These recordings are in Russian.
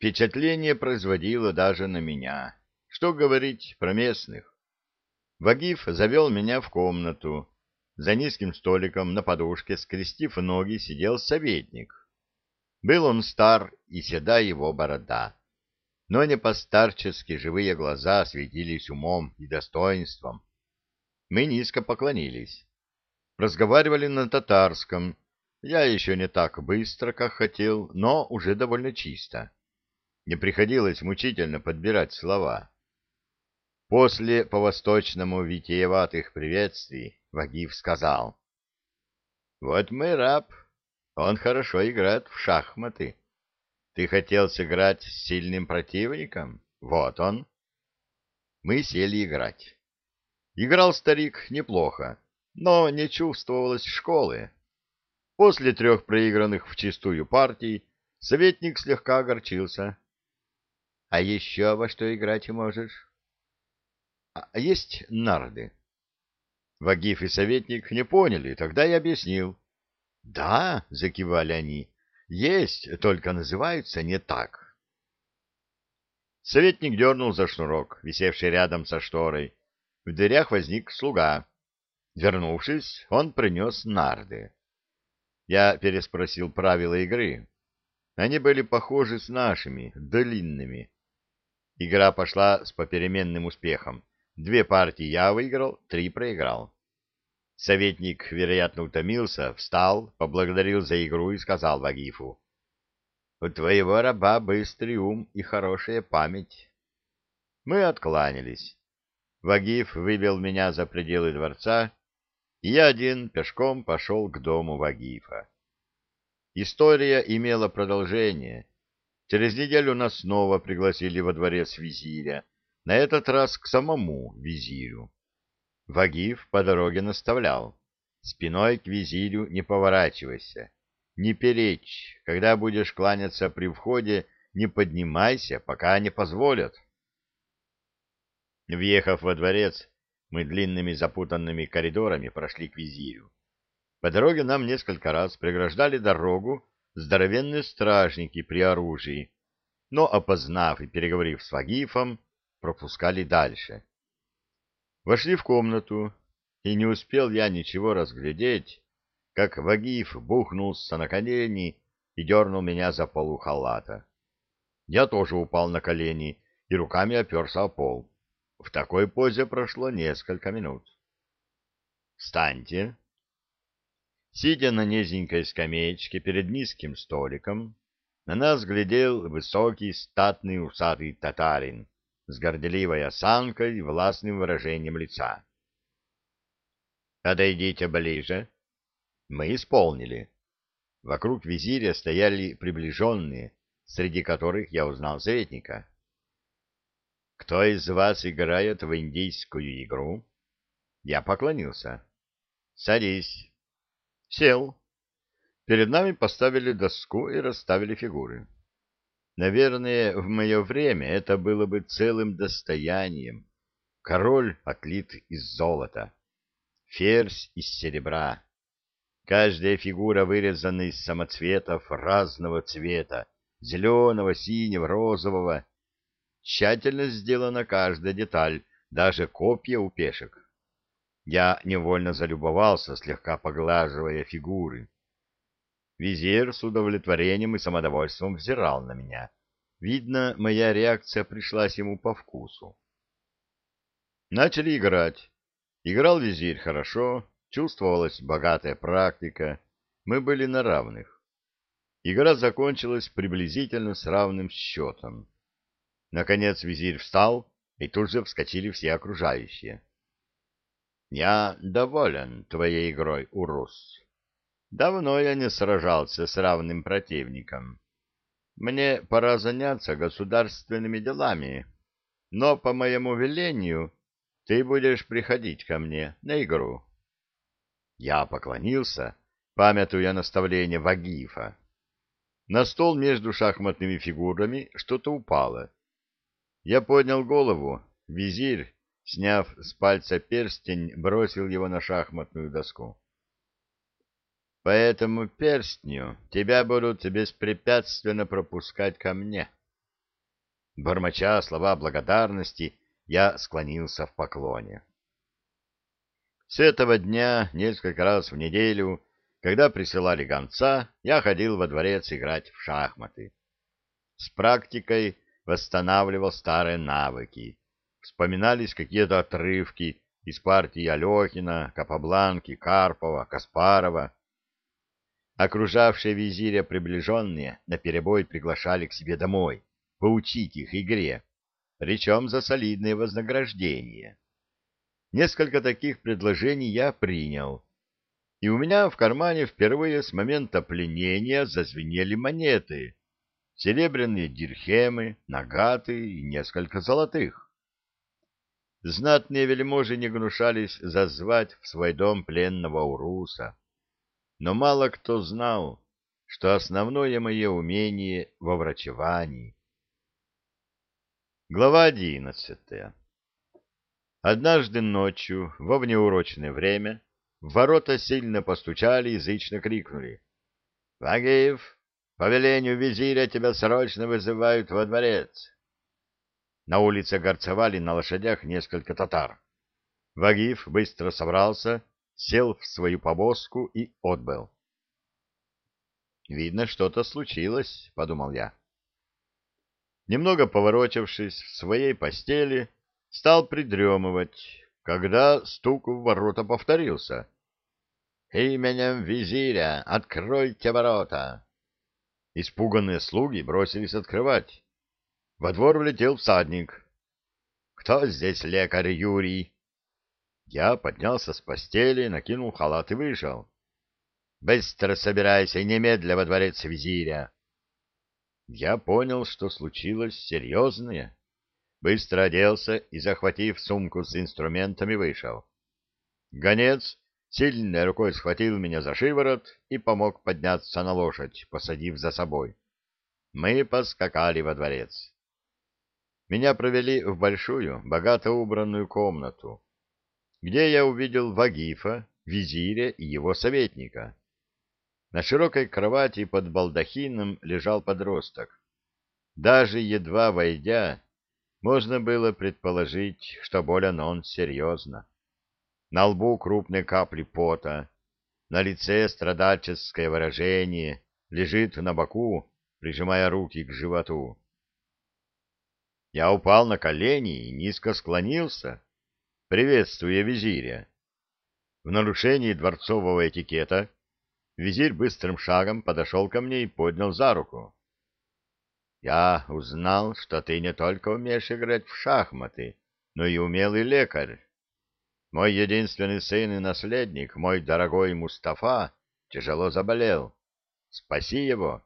Впечатление производило даже на меня. Что говорить про местных? Вагиф завел меня в комнату. За низким столиком на подушке, скрестив ноги, сидел советник. Был он стар, и седа его борода. Но не постарчески живые глаза светились умом и достоинством. Мы низко поклонились. Разговаривали на татарском. Я еще не так быстро, как хотел, но уже довольно чисто. Не приходилось мучительно подбирать слова. После по-восточному витиеватых приветствий Вагиф сказал. — Вот мой раб. Он хорошо играет в шахматы. Ты хотел сыграть с сильным противником? Вот он. Мы сели играть. Играл старик неплохо, но не чувствовалось школы. После трех проигранных в чистую партий советник слегка огорчился. — А еще во что играть можешь? А есть нарды? Вагиф и советник не поняли, тогда я объяснил. Да, закивали они, есть, только называются не так. Советник дернул за шнурок, висевший рядом со шторой. В дверях возник слуга. Вернувшись, он принес нарды. Я переспросил правила игры. Они были похожи с нашими, длинными. Игра пошла с попеременным успехом. Две партии я выиграл, три проиграл. Советник, вероятно, утомился, встал, поблагодарил за игру и сказал Вагифу. — У твоего раба быстрый ум и хорошая память. Мы откланялись. Вагиф вывел меня за пределы дворца, и я один пешком пошел к дому Вагифа. История имела продолжение. Через неделю нас снова пригласили во дворец визиря, на этот раз к самому визирю. Вагиф по дороге наставлял. Спиной к визирю не поворачивайся, не перечь, когда будешь кланяться при входе, не поднимайся, пока не позволят. Въехав во дворец, мы длинными запутанными коридорами прошли к визирю. По дороге нам несколько раз преграждали дорогу здоровенные стражники при оружии, но, опознав и переговорив с Вагифом, пропускали дальше. Вошли в комнату, и не успел я ничего разглядеть, как Вагиф бухнулся на колени и дернул меня за полу халата. Я тоже упал на колени и руками оперся о пол. В такой позе прошло несколько минут. «Встаньте!» Сидя на низенькой скамеечке перед низким столиком, на нас глядел высокий статный усатый татарин с горделивой осанкой и властным выражением лица. «Подойдите ближе». Мы исполнили. Вокруг визиря стояли приближенные, среди которых я узнал советника. «Кто из вас играет в индийскую игру?» Я поклонился. «Садись». Сел. Перед нами поставили доску и расставили фигуры. Наверное, в мое время это было бы целым достоянием. Король отлит из золота, ферзь из серебра. Каждая фигура вырезана из самоцветов разного цвета, зеленого, синего, розового. Тщательно сделана каждая деталь, даже копья у пешек. Я невольно залюбовался, слегка поглаживая фигуры. Визир с удовлетворением и самодовольством взирал на меня. Видно, моя реакция пришлась ему по вкусу. Начали играть. Играл визирь хорошо, чувствовалась богатая практика, мы были на равных. Игра закончилась приблизительно с равным счетом. Наконец визирь встал, и тут же вскочили все окружающие. — Я доволен твоей игрой, Урус. Давно я не сражался с равным противником. Мне пора заняться государственными делами, но по моему велению ты будешь приходить ко мне на игру. Я поклонился, памятуя наставление Вагифа. На стол между шахматными фигурами что-то упало. Я поднял голову. Визирь, сняв с пальца перстень, бросил его на шахматную доску. По этому перстню тебя будут беспрепятственно пропускать ко мне. Бормоча слова благодарности, я склонился в поклоне. С этого дня несколько раз в неделю, когда присылали гонца, я ходил во дворец играть в шахматы. С практикой восстанавливал старые навыки. Вспоминались какие-то отрывки из партии Алехина, Капабланки, Карпова, Каспарова. Окружавшие визиря приближенные наперебой приглашали к себе домой поучить их игре, причем за солидное вознаграждение. Несколько таких предложений я принял, и у меня в кармане впервые с момента пленения зазвенели монеты, серебряные дирхемы, нагаты и несколько золотых. Знатные вельможи не гнушались зазвать в свой дом пленного уруса, но мало кто знал, что основное мое умение во врачевании — Глава одиннадцатая Однажды ночью, во внеурочное время, в ворота сильно постучали и язычно крикнули. — Вагиев, по велению визиря тебя срочно вызывают во дворец. На улице горцевали на лошадях несколько татар. Вагиев быстро собрался, сел в свою повозку и отбыл. — Видно, что-то случилось, — подумал я. Немного поворочившись в своей постели, стал придремывать, когда стук в ворота повторился. «Именем визиря откройте ворота!» Испуганные слуги бросились открывать. Во двор влетел всадник. «Кто здесь лекарь Юрий?» Я поднялся с постели, накинул халат и вышел. «Быстро собирайся немедля во дворец визиря!» я понял, что случилось серьезное. Быстро оделся и, захватив сумку с инструментами, вышел. Гонец сильной рукой схватил меня за шиворот и помог подняться на лошадь, посадив за собой. Мы поскакали во дворец. Меня провели в большую, богато убранную комнату, где я увидел Вагифа, визиря и его советника. На широкой кровати под балдахином лежал подросток. Даже едва войдя, можно было предположить, что болен он серьезно. На лбу крупные капли пота, на лице страдальческое выражение, лежит на боку, прижимая руки к животу. Я упал на колени и низко склонился, приветствуя визиря. В нарушении дворцового этикета Визирь быстрым шагом подошел ко мне и поднял за руку. «Я узнал, что ты не только умеешь играть в шахматы, но и умелый лекарь. Мой единственный сын и наследник, мой дорогой Мустафа, тяжело заболел. Спаси его,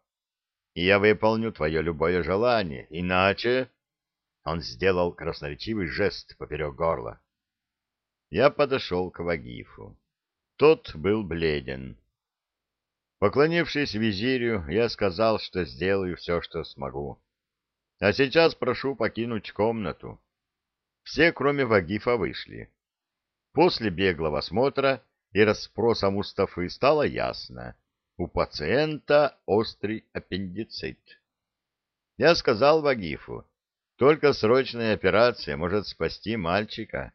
и я выполню твое любое желание, иначе...» Он сделал красноречивый жест поперек горла. Я подошел к Вагифу. Тот был бледен. Поклонившись визирю, я сказал, что сделаю все, что смогу. А сейчас прошу покинуть комнату. Все, кроме Вагифа, вышли. После беглого осмотра и расспроса Мустафы стало ясно. У пациента острый аппендицит. Я сказал Вагифу, только срочная операция может спасти мальчика.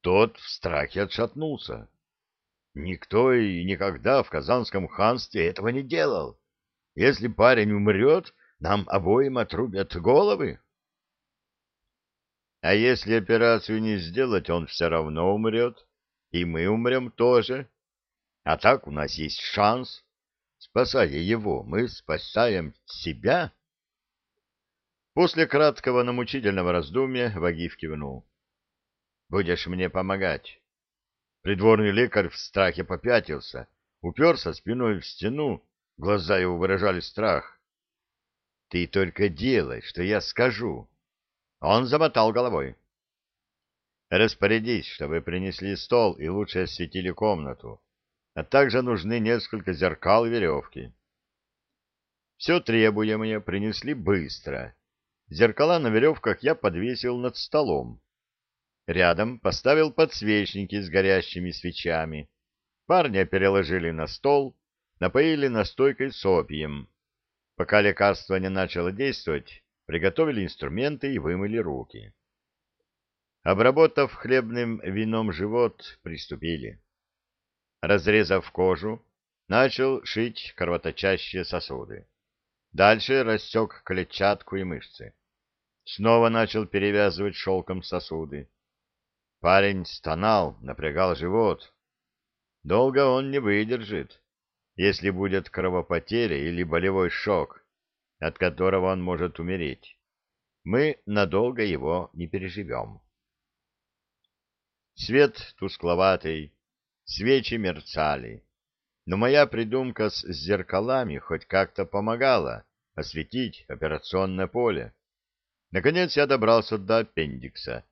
Тот в страхе отшатнулся. Никто и никогда в Казанском ханстве этого не делал. Если парень умрет, нам обоим отрубят головы. А если операцию не сделать, он все равно умрет, и мы умрем тоже. А так у нас есть шанс. Спасая его, мы спасаем себя. После краткого, но мучительного раздумья Вагив кивнул. — Будешь мне помогать. Придворный лекарь в страхе попятился, уперся спиной в стену, глаза его выражали страх. — Ты только делай, что я скажу. Он замотал головой. — Распорядись, чтобы принесли стол и лучше осветили комнату, а также нужны несколько зеркал и веревки. Все требуемое принесли быстро. Зеркала на веревках я подвесил над столом. Рядом поставил подсвечники с горящими свечами. Парня переложили на стол, напоили настойкой с опием. Пока лекарство не начало действовать, приготовили инструменты и вымыли руки. Обработав хлебным вином живот, приступили. Разрезав кожу, начал шить кровоточащие сосуды. Дальше рассек клетчатку и мышцы. Снова начал перевязывать шелком сосуды. Парень стонал, напрягал живот. Долго он не выдержит, если будет кровопотеря или болевой шок, от которого он может умереть. Мы надолго его не переживем. Свет тускловатый, свечи мерцали, но моя придумка с зеркалами хоть как-то помогала осветить операционное поле. Наконец я добрался до аппендикса.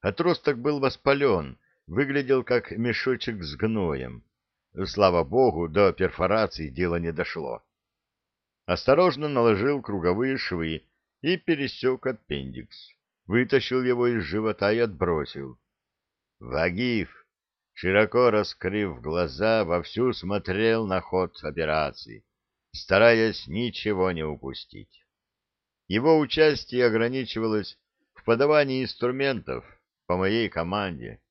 Отросток был воспален, выглядел как мешочек с гноем. Слава богу, до перфорации дело не дошло. Осторожно наложил круговые швы и пересек аппендикс. Вытащил его из живота и отбросил. Вагиф, широко раскрыв глаза, вовсю смотрел на ход операции, стараясь ничего не упустить. Его участие ограничивалось в подавании инструментов по моей команде,